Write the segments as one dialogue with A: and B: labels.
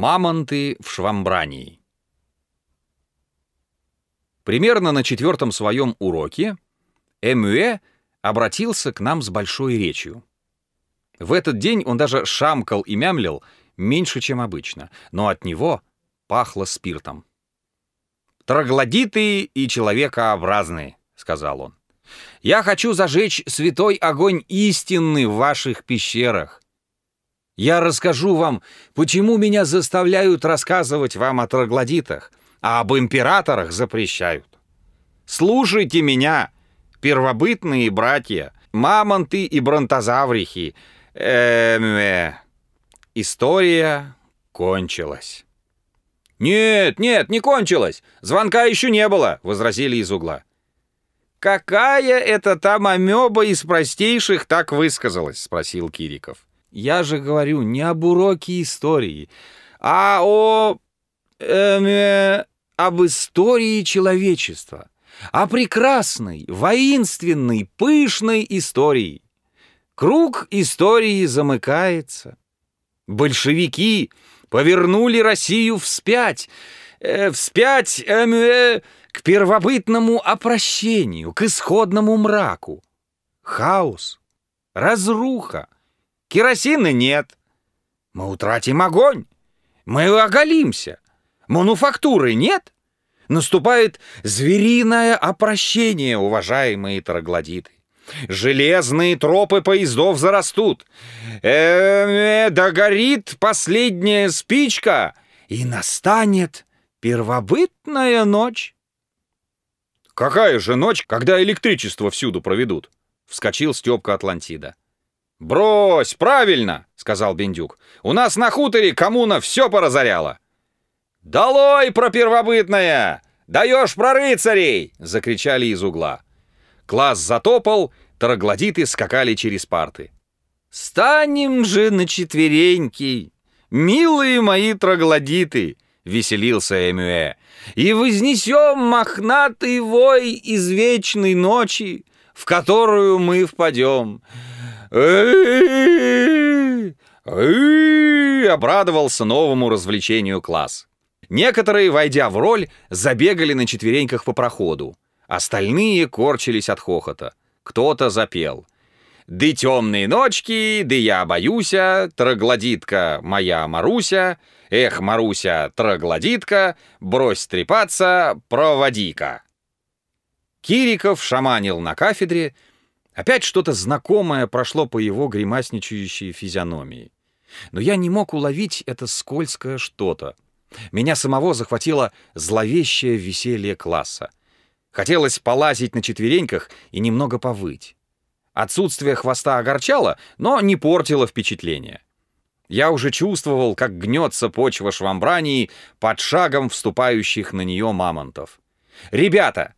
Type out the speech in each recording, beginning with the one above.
A: Мамонты в Швамбрании. Примерно на четвертом своем уроке Эмюэ обратился к нам с большой речью. В этот день он даже шамкал и мямлил меньше, чем обычно, но от него пахло спиртом. «Троглодиты и человекообразные», — сказал он. «Я хочу зажечь святой огонь истины в ваших пещерах. Я расскажу вам, почему меня заставляют рассказывать вам о троглодитах, а об императорах запрещают. Слушайте меня, первобытные братья, мамонты и бронтозаврихи. Эм, история кончилась. «Нет, нет, не кончилась! Звонка еще не было!» — возразили из угла. «Какая это там амеба из простейших так высказалась?» — спросил Кириков. Я же говорю не об уроке истории, а о... Эм, э, об истории человечества. О прекрасной, воинственной, пышной истории. Круг истории замыкается. Большевики повернули Россию вспять, э, вспять э, э, к первобытному опрощению, к исходному мраку. Хаос, разруха, Керосина нет. Мы утратим огонь. Мы оголимся. Мануфактуры нет. Наступает звериное опрощение, уважаемые троглодиты. Железные тропы поездов зарастут. Э -э, догорит последняя спичка, и настанет первобытная ночь. «Какая же ночь, когда электричество всюду проведут?» — вскочил Степка Атлантида. «Брось, правильно!» — сказал Бендюк. «У нас на хуторе коммуна все поразоряла!» «Долой про первобытное! Даешь про рыцарей!» — закричали из угла. Класс затопал, троглодиты скакали через парты. «Станем же на четвереньки, милые мои троглодиты!» — веселился Эмюэ. «И вознесем мохнатый вой из вечной ночи, в которую мы впадем!» Обрадовался новому развлечению класс. Некоторые, войдя в роль, забегали на четвереньках по проходу. Остальные корчились от хохота. Кто-то запел. «Ды темные ночки, да я боюся, троглодитка моя Маруся, эх, Маруся, троглодитка, брось трепаться, проводи-ка». Кириков шаманил на кафедре, Опять что-то знакомое прошло по его гримасничающей физиономии. Но я не мог уловить это скользкое что-то. Меня самого захватило зловещее веселье класса. Хотелось полазить на четвереньках и немного повыть. Отсутствие хвоста огорчало, но не портило впечатление. Я уже чувствовал, как гнется почва швамбрании под шагом вступающих на нее мамонтов. «Ребята!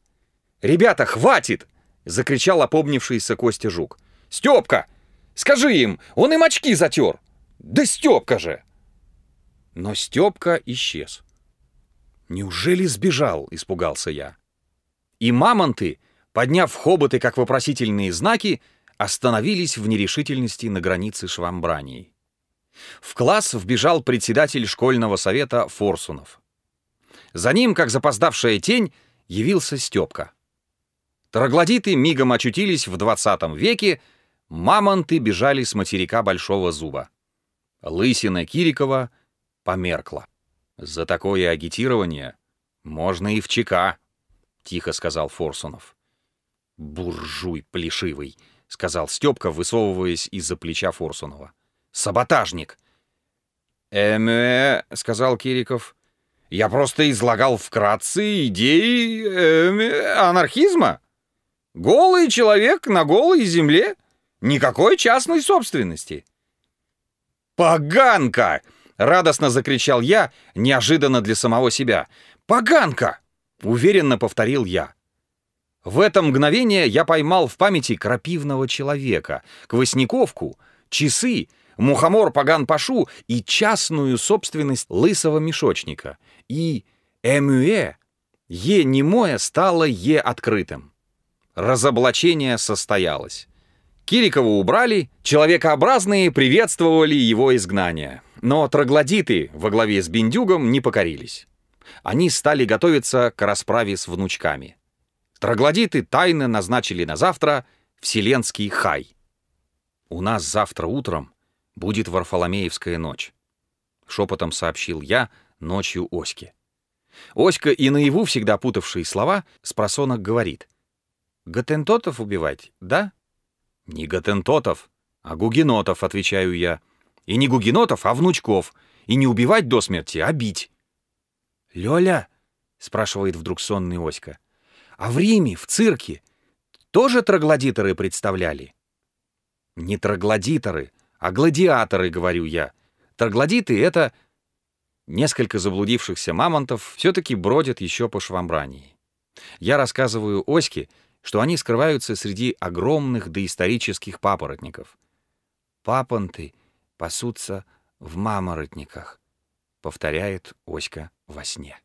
A: Ребята, хватит!» — закричал опомнившийся Костя Жук. «Степка! Скажи им, он им очки затер! Да Степка же!» Но Степка исчез. «Неужели сбежал?» — испугался я. И мамонты, подняв хоботы как вопросительные знаки, остановились в нерешительности на границе Швамбрании. В класс вбежал председатель школьного совета Форсунов. За ним, как запоздавшая тень, явился Степка. Троглодиты мигом очутились в 20 веке, мамонты бежали с материка Большого Зуба. Лысина Кирикова померкла. «За такое агитирование можно и в ЧК», — тихо сказал Форсунов. «Буржуй плешивый», — сказал Степка, высовываясь из-за плеча Форсунова. «Саботажник!» «Эм, — сказал Кириков, — я просто излагал вкратце идеи э, анархизма. Голый человек на голой земле. Никакой частной собственности. «Поганка!» — радостно закричал я, неожиданно для самого себя. «Поганка!» — уверенно повторил я. В это мгновение я поймал в памяти крапивного человека, квасниковку, часы, мухомор Паган-Пашу и частную собственность лысого мешочника. И эмюэ, е немое стало е открытым. Разоблачение состоялось. Кирикова убрали, человекообразные приветствовали его изгнание. Но троглодиты во главе с Бендюгом не покорились. Они стали готовиться к расправе с внучками. Троглодиты тайно назначили на завтра Вселенский хай. «У нас завтра утром будет Варфоломеевская ночь», — шепотом сообщил я ночью Оське. Оська и наяву всегда путавшие слова с просонок говорит. «Готентотов убивать, да?» «Не готентотов, а гугенотов», — отвечаю я. «И не гугенотов, а внучков. И не убивать до смерти, а бить». «Лёля?» — спрашивает вдруг сонный Оська. «А в Риме, в цирке, тоже троглодиторы представляли?» «Не троглодиторы, а гладиаторы», — говорю я. «Троглодиты — это...» Несколько заблудившихся мамонтов все-таки бродят еще по Швамбрании. Я рассказываю Оське, что они скрываются среди огромных доисторических папоротников. «Папонты пасутся в маморотниках», — повторяет Оська во сне.